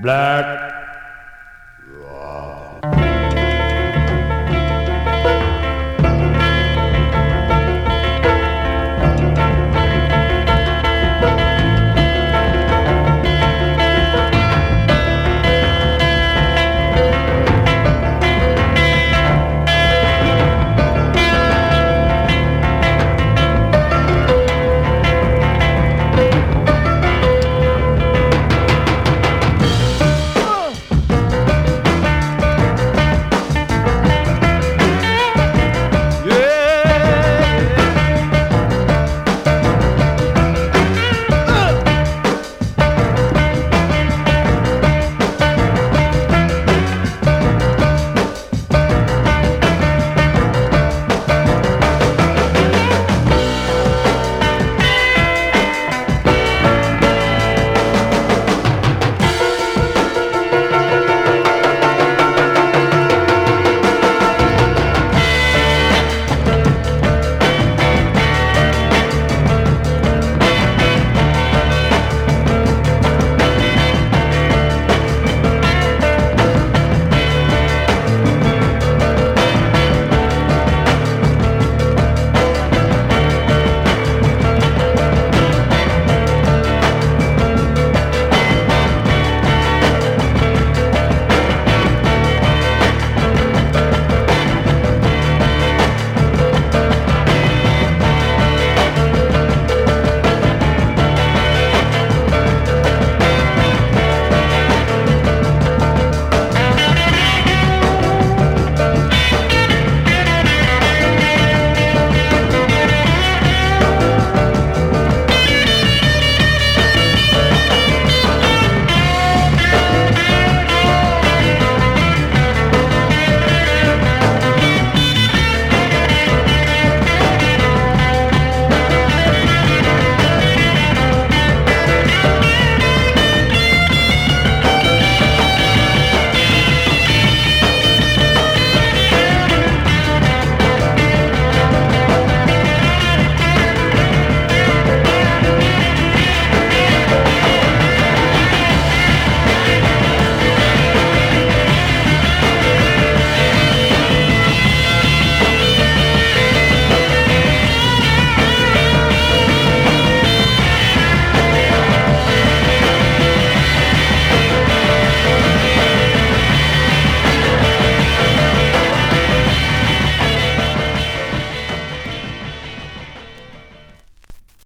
Black